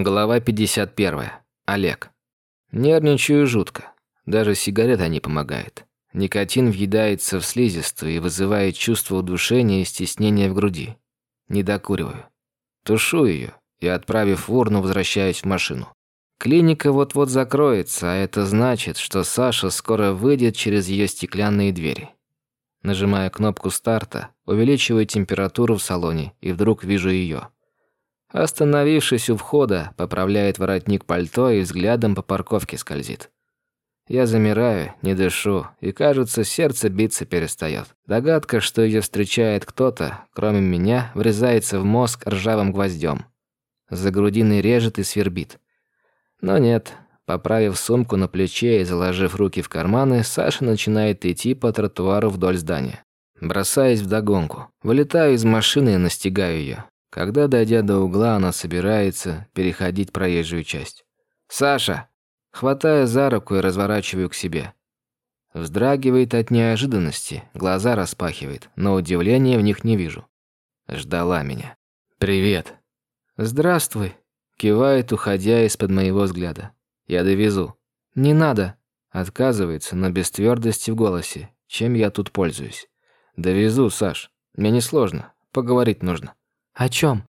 Глава 51. Олег. Нервничаю жутко. Даже сигарета не помогает. Никотин въедается в слизистую и вызывает чувство удушения и стеснения в груди. Не докуриваю. Тушу ее и, отправив в урну, возвращаюсь в машину. Клиника вот-вот закроется, а это значит, что Саша скоро выйдет через ее стеклянные двери. Нажимая кнопку старта, увеличиваю температуру в салоне и вдруг вижу ее. Остановившись у входа, поправляет воротник пальто и взглядом по парковке скользит. Я замираю, не дышу, и, кажется, сердце биться перестает. Догадка, что ее встречает кто-то, кроме меня, врезается в мозг ржавым гвоздем. За грудиной режет и свербит. Но нет, поправив сумку на плече и заложив руки в карманы, Саша начинает идти по тротуару вдоль здания. Бросаясь вдогонку. Вылетаю из машины и настигаю ее. Когда, дойдя до угла, она собирается переходить проезжую часть. «Саша!» Хватаю за руку и разворачиваю к себе. Вздрагивает от неожиданности, глаза распахивает, но удивления в них не вижу. Ждала меня. «Привет!» «Здравствуй!» Кивает, уходя из-под моего взгляда. «Я довезу». «Не надо!» Отказывается, но без твердости в голосе. Чем я тут пользуюсь? «Довезу, Саш. Мне несложно. Поговорить нужно». «О чем?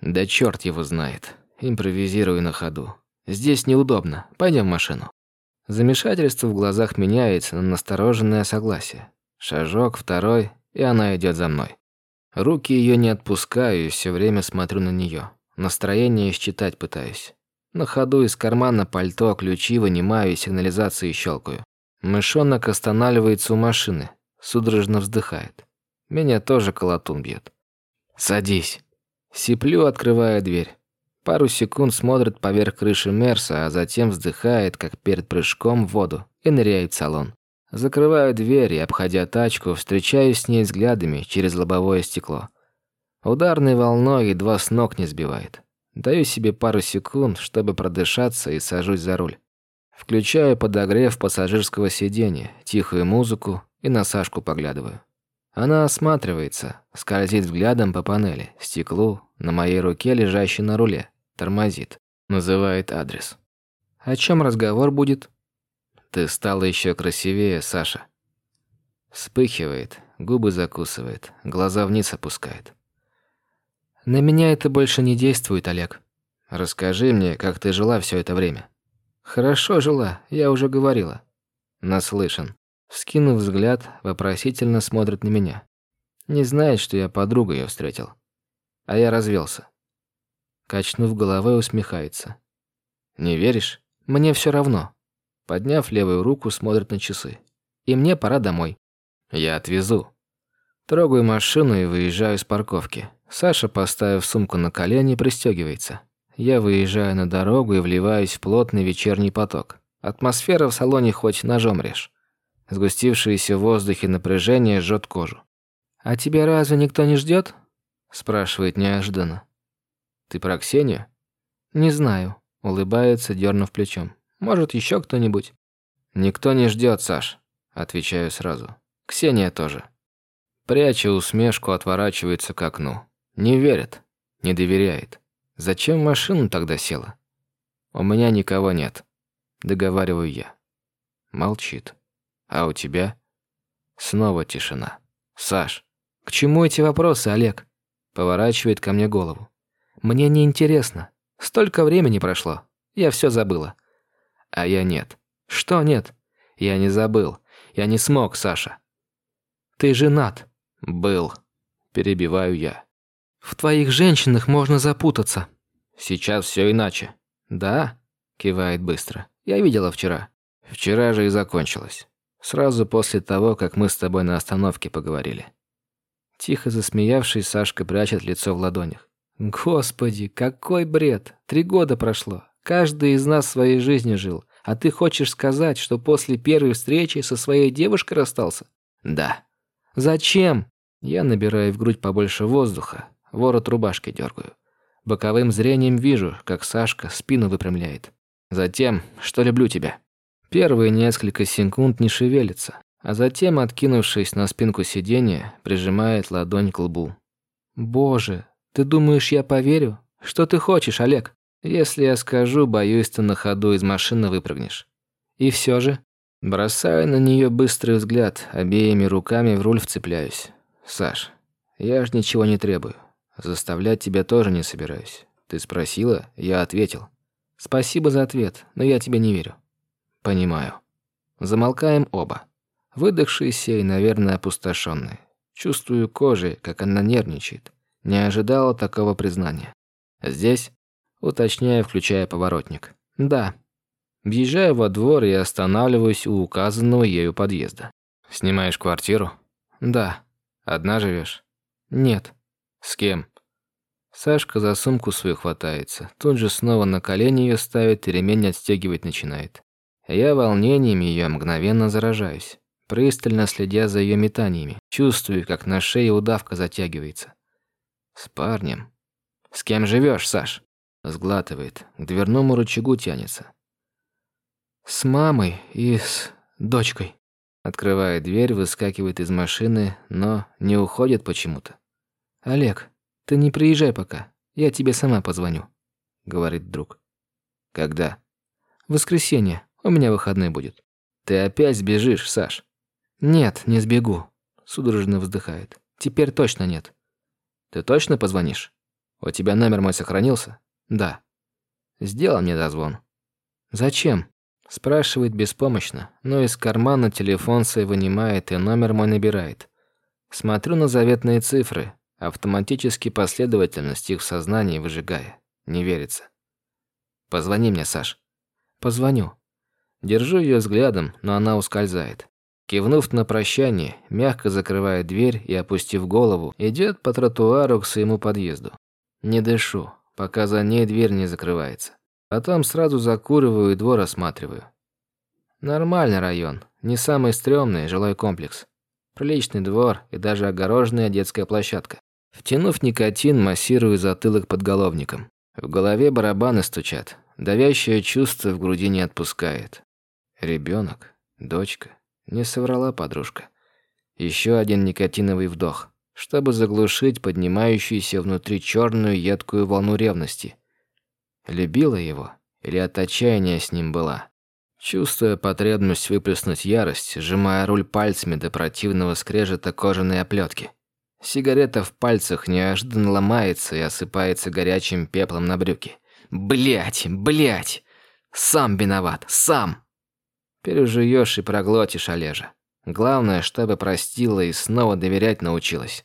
«Да черт его знает. Импровизирую на ходу. Здесь неудобно. Пойдем в машину». Замешательство в глазах меняется на настороженное согласие. Шажок, второй, и она идет за мной. Руки ее не отпускаю и все время смотрю на нее. Настроение считать пытаюсь. На ходу из кармана пальто, ключи вынимаю и сигнализации щелкаю. Мышонок останавливается у машины, судорожно вздыхает. Меня тоже колотун бьет. «Садись». Сиплю, открывая дверь. Пару секунд смотрит поверх крыши Мерса, а затем вздыхает, как перед прыжком в воду, и ныряет в салон. Закрываю дверь и, обходя тачку, встречаюсь с ней взглядами через лобовое стекло. Ударной волной едва с ног не сбивает. Даю себе пару секунд, чтобы продышаться, и сажусь за руль. Включаю подогрев пассажирского сиденья, тихую музыку и на Сашку поглядываю. Она осматривается, скользит взглядом по панели, стеклу, на моей руке, лежащей на руле, тормозит, называет адрес. «О чем разговор будет?» «Ты стала еще красивее, Саша». Вспыхивает, губы закусывает, глаза вниз опускает. «На меня это больше не действует, Олег. Расскажи мне, как ты жила все это время». «Хорошо жила, я уже говорила». «Наслышан. Вскинув взгляд, вопросительно смотрит на меня. Не знает, что я подругу ее встретил. А я развелся. Качнув головой, усмехается. «Не веришь? Мне все равно». Подняв левую руку, смотрит на часы. «И мне пора домой». «Я отвезу». Трогаю машину и выезжаю с парковки. Саша, поставив сумку на колени, пристегивается. Я выезжаю на дорогу и вливаюсь в плотный вечерний поток. Атмосфера в салоне хоть ножом режь. Сгустившееся в воздухе напряжение жжет кожу. «А тебя разве никто не ждет? спрашивает неожиданно. «Ты про Ксению?» «Не знаю», — улыбается, дернув плечом. «Может, еще кто-нибудь?» «Никто не ждет, Саш», — отвечаю сразу. «Ксения тоже». Пряча усмешку, отворачивается к окну. Не верит, не доверяет. Зачем в машину тогда села? У меня никого нет. Договариваю я. Молчит. А у тебя? Снова тишина. Саш, к чему эти вопросы, Олег? Поворачивает ко мне голову. Мне не интересно. Столько времени прошло. Я все забыла. А я нет. Что нет? Я не забыл. Я не смог, Саша. Ты женат. Был. Перебиваю я. В твоих женщинах можно запутаться. Сейчас все иначе. Да? Кивает быстро. Я видела вчера. Вчера же и закончилось. Сразу после того, как мы с тобой на остановке поговорили. Тихо засмеявшись, Сашка прячет лицо в ладонях. Господи, какой бред! Три года прошло. Каждый из нас своей жизнью жил. А ты хочешь сказать, что после первой встречи со своей девушкой расстался? Да. Зачем? Я набираю в грудь побольше воздуха, ворот рубашки дергаю. Боковым зрением вижу, как Сашка спину выпрямляет. Затем, что люблю тебя. Первые несколько секунд не шевелится, а затем, откинувшись на спинку сиденья, прижимает ладонь к лбу. «Боже, ты думаешь, я поверю? Что ты хочешь, Олег?» Если я скажу, боюсь, ты на ходу из машины выпрыгнешь. И все же, бросаю на нее быстрый взгляд, обеими руками в руль вцепляюсь. Саш, я ж ничего не требую. Заставлять тебя тоже не собираюсь. Ты спросила, я ответил. Спасибо за ответ, но я тебе не верю. Понимаю. Замолкаем оба. Выдохшиеся и, наверное, опустошенные. Чувствую кожей, как она нервничает. Не ожидала такого признания. Здесь, уточняю, включая поворотник. Да. Въезжаю во двор и останавливаюсь у указанного ею подъезда. Снимаешь квартиру? Да. Одна живешь? Нет. С кем? Сашка за сумку свою хватается. Тут же снова на колени ее ставит и ремень отстегивать начинает. Я волнением ее мгновенно заражаюсь, пристально следя за ее метаниями. Чувствую, как на шее удавка затягивается. С парнем. С кем живешь, Саш? Сглатывает. К дверному рычагу тянется. С мамой и с дочкой. Открывает дверь, выскакивает из машины, но не уходит почему-то. Олег, ты не приезжай пока. Я тебе сама позвоню, говорит друг. Когда? В воскресенье. У меня выходной будет. Ты опять сбежишь, Саш? Нет, не сбегу. Судорожно вздыхает. Теперь точно нет. Ты точно позвонишь? У тебя номер мой сохранился? Да. Сделай мне дозвон. Зачем? Спрашивает беспомощно, но из кармана телефон свой вынимает и номер мой набирает. Смотрю на заветные цифры, автоматически последовательность их в сознании выжигая. Не верится. Позвони мне, Саш. Позвоню. Держу ее взглядом, но она ускользает. Кивнув на прощание, мягко закрывает дверь и, опустив голову, идет по тротуару к своему подъезду. Не дышу, пока за ней дверь не закрывается. Потом сразу закуриваю и двор осматриваю. Нормальный район, не самый стрёмный жилой комплекс. Приличный двор и даже огороженная детская площадка. Втянув никотин, массирую затылок подголовником. В голове барабаны стучат. Давящее чувство в груди не отпускает. Ребенок, дочка. Не соврала подружка. Еще один никотиновый вдох, чтобы заглушить поднимающуюся внутри черную едкую волну ревности. Любила его или от отчаяния с ним была? Чувствуя потребность выплеснуть ярость, сжимая руль пальцами до противного скрежета кожаной оплетки. Сигарета в пальцах неожиданно ломается и осыпается горячим пеплом на брюки. Блять, блять! Сам виноват, сам! Пережуешь и проглотишь, Олежа. Главное, чтобы простила и снова доверять научилась.